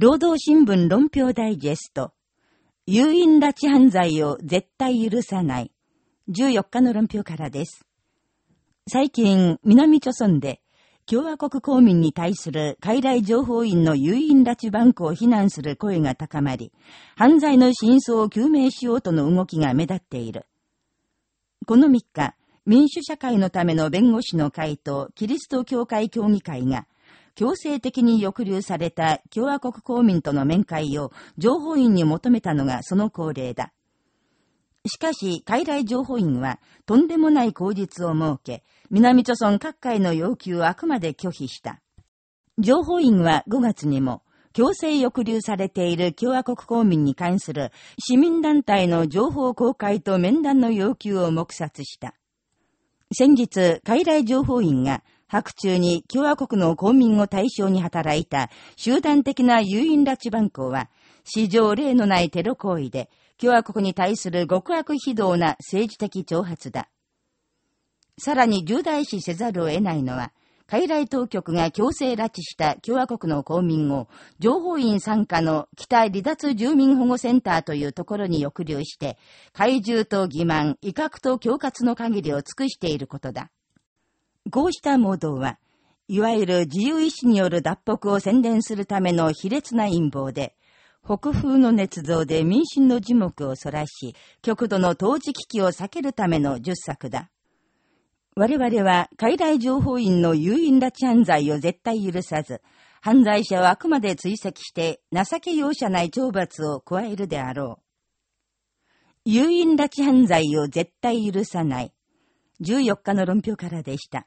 労働新聞論評ダイジェスト、誘引拉致犯罪を絶対許さない。14日の論評からです。最近、南朝村で、共和国公民に対する海外情報員の誘引拉致バンクを非難する声が高まり、犯罪の真相を究明しようとの動きが目立っている。この3日、民主社会のための弁護士の会とキリスト教会協議会が、強制的に抑留された共和国公民との面会を情報員に求めたのがその恒例だ。しかし、海外情報員は、とんでもない口実を設け、南朝村各界の要求をあくまで拒否した。情報員は5月にも、強制抑留されている共和国公民に関する市民団体の情報公開と面談の要求を黙殺した。先日、海外情報員が白中に共和国の公民を対象に働いた集団的な誘引拉致番号は、史上例のないテロ行為で、共和国に対する極悪非道な政治的挑発だ。さらに重大視せざるを得ないのは、海外当局が強制拉致した共和国の公民を、情報員参加の北離脱住民保護センターというところに抑留して、怪獣と欺瞞、威嚇と恐喝の限りを尽くしていることだ。こうしたモードは、いわゆる自由意志による脱北を宣伝するための卑劣な陰謀で、北風の捏造で民心の樹木をそらし、極度の統治危機を避けるための十作だ。我々は海外情報員の誘引拉致犯罪を絶対許さず、犯罪者をあくまで追跡して情け容赦ない懲罰を加えるであろう。誘引拉致犯罪を絶対許さない。14日の論評からでした。